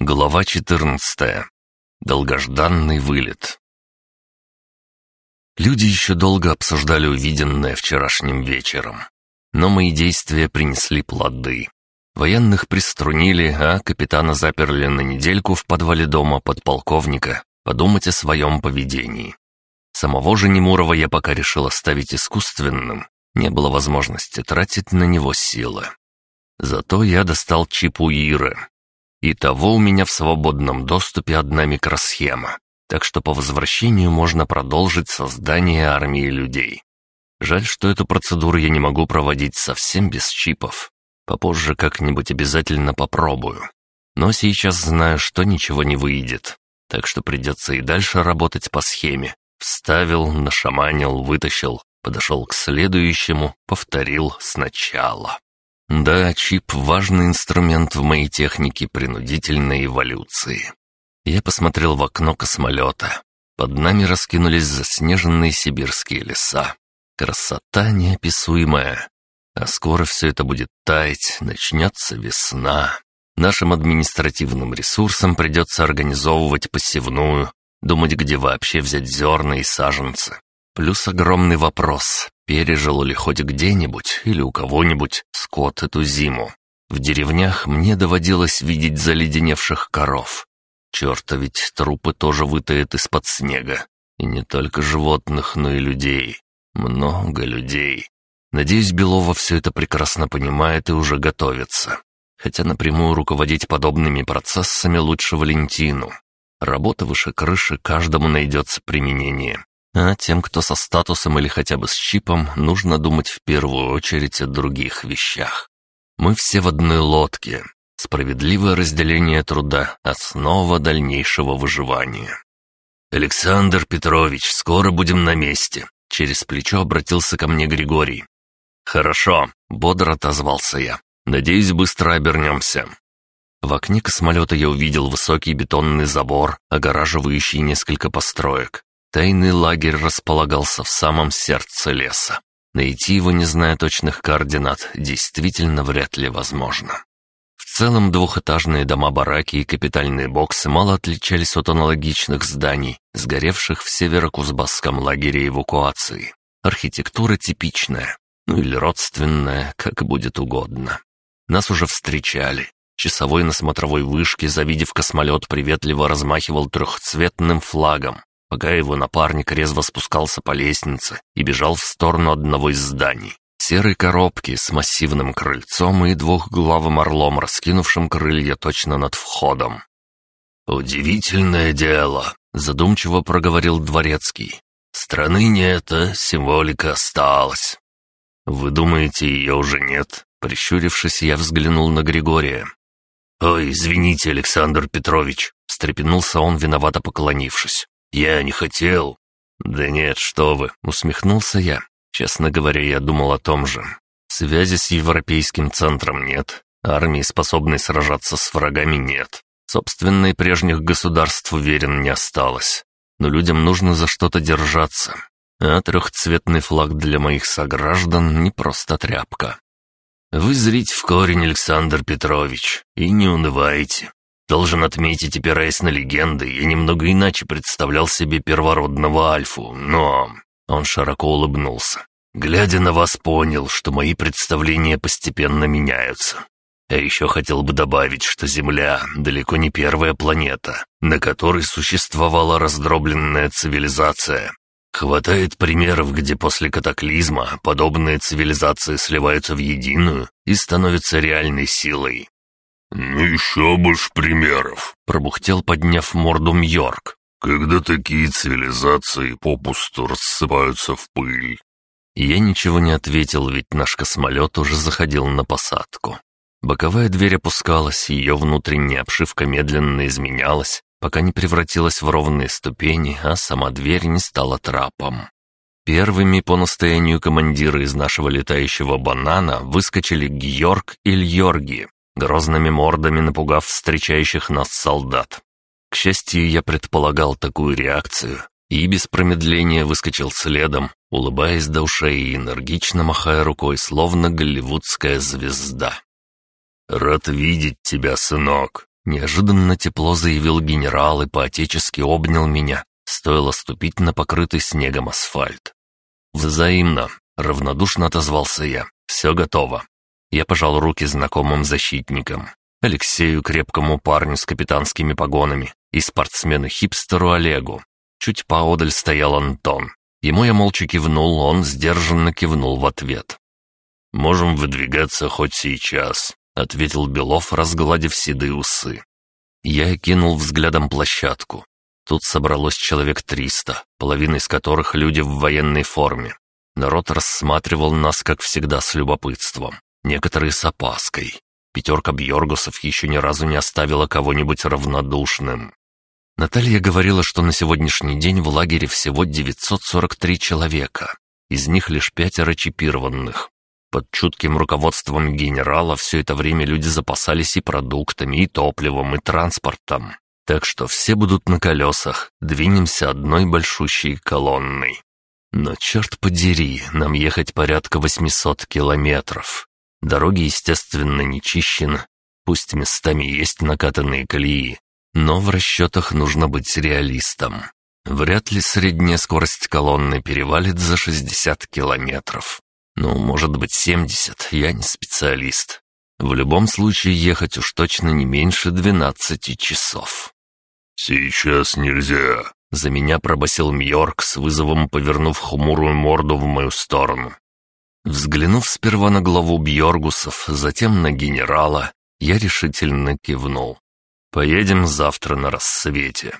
Глава 14. Долгожданный вылет. Люди еще долго обсуждали увиденное вчерашним вечером. Но мои действия принесли плоды. Военных приструнили, а капитана заперли на недельку в подвале дома подполковника подумать о своем поведении. Самого же Немурова я пока решил оставить искусственным. Не было возможности тратить на него силы. Зато я достал чип Уиры, и того у меня в свободном доступе одна микросхема, так что по возвращению можно продолжить создание армии людей. Жаль, что эту процедуру я не могу проводить совсем без чипов. Попозже как-нибудь обязательно попробую. Но сейчас знаю, что ничего не выйдет, так что придется и дальше работать по схеме. Вставил, нашаманил, вытащил, подошел к следующему, повторил сначала. Да, чип — важный инструмент в моей технике принудительной эволюции. Я посмотрел в окно космолета. Под нами раскинулись заснеженные сибирские леса. Красота неописуемая. А скоро все это будет таять, начнется весна. Нашим административным ресурсам придется организовывать посевную, думать, где вообще взять зерна и саженцы, Плюс огромный вопрос, пережил ли хоть где-нибудь или у кого-нибудь скот эту зиму. В деревнях мне доводилось видеть заледеневших коров. Черта ведь трупы тоже вытает из-под снега. И не только животных, но и людей. Много людей. Надеюсь, Белова все это прекрасно понимает и уже готовится. Хотя напрямую руководить подобными процессами лучше Валентину. Работа выше крыши, каждому найдется применение. А тем, кто со статусом или хотя бы с чипом, нужно думать в первую очередь о других вещах. Мы все в одной лодке. Справедливое разделение труда – основа дальнейшего выживания. «Александр Петрович, скоро будем на месте», – через плечо обратился ко мне Григорий. «Хорошо», — бодро отозвался я. «Надеюсь, быстро обернемся». В окне космолета я увидел высокий бетонный забор, огораживающий несколько построек. Тайный лагерь располагался в самом сердце леса. Найти его, не зная точных координат, действительно вряд ли возможно. В целом двухэтажные дома-бараки и капитальные боксы мало отличались от аналогичных зданий, сгоревших в северо-кузбасском лагере эвакуации. Архитектура типичная, ну или родственная, как будет угодно. Нас уже встречали. Часовой на смотровой вышке, завидев космолет, приветливо размахивал трехцветным флагом, пока его напарник резво спускался по лестнице и бежал в сторону одного из зданий. Серой коробки с массивным крыльцом и двухглавым орлом, раскинувшим крылья точно над входом. «Удивительное дело», — задумчиво проговорил Дворецкий. «Страны нет, а символика осталась». «Вы думаете, ее уже нет?» Прищурившись, я взглянул на Григория. «Ой, извините, Александр Петрович», — встрепенулся он, виновато поклонившись. «Я не хотел». «Да нет, что вы», — усмехнулся я. «Честно говоря, я думал о том же. Связи с Европейским центром нет, армии, способной сражаться с врагами, нет. Собственно, и прежних государств уверен не осталось. Но людям нужно за что-то держаться. А трехцветный флаг для моих сограждан не просто тряпка. Вы зрите в корень, Александр Петрович, и не унывайте. Должен отметить, опираясь на легенды, я немного иначе представлял себе первородного Альфу, но...» Он широко улыбнулся. «Глядя на вас, понял, что мои представления постепенно меняются. Я еще хотел бы добавить, что Земля далеко не первая планета, на которой существовала раздробленная цивилизация. Хватает примеров, где после катаклизма подобные цивилизации сливаются в единую и становятся реальной силой. «Ну еще больше примеров», — пробухтел, подняв морду Мьорк. «Когда такие цивилизации попусту рассыпаются в пыль». Я ничего не ответил, ведь наш космолет уже заходил на посадку. Боковая дверь опускалась, ее внутренняя обшивка медленно изменялась, пока не превратилась в ровные ступени, а сама дверь не стала трапом. Первыми по настоянию командира из нашего летающего банана выскочили Георг и Льорги, грозными мордами напугав встречающих нас солдат. К счастью, я предполагал такую реакцию и без промедления выскочил следом, улыбаясь до ушей и энергично махая рукой, словно голливудская звезда. «Рад видеть тебя, сынок!» Неожиданно тепло заявил генерал и поотечески обнял меня, стоило ступить на покрытый снегом асфальт. «Взаимно!» — равнодушно отозвался я. «Все готово. Я пожал руки знакомым защитникам. Алексею, крепкому парню с капитанскими погонами, и спортсмену-хипстеру Олегу. Чуть поодаль стоял Антон. Ему я молча кивнул, он сдержанно кивнул в ответ. «Можем выдвигаться хоть сейчас», — ответил Белов, разгладив седые усы. Я кинул взглядом площадку. Тут собралось человек триста, половина из которых люди в военной форме. Народ рассматривал нас, как всегда, с любопытством некоторые с опаской. Пятерка Бьоргусов еще ни разу не оставила кого-нибудь равнодушным. Наталья говорила, что на сегодняшний день в лагере всего 943 человека, из них лишь пятеро чипированных. Под чутким руководством генерала все это время люди запасались и продуктами, и топливом, и транспортом. Так что все будут на колесах, двинемся одной большущей колонной. Но черт подери, нам ехать порядка 800 километров. Дороги, естественно, не чищены. Пусть местами есть накатанные колеи, но в расчетах нужно быть реалистом. Вряд ли средняя скорость колонны перевалит за 60 километров. Ну, может быть, 70, я не специалист. В любом случае ехать уж точно не меньше 12 часов. «Сейчас нельзя», — за меня пробасил Мьорк с вызовом, повернув хмурую морду в мою сторону. Взглянув сперва на главу Бьоргусов, затем на генерала, я решительно кивнул. «Поедем завтра на рассвете».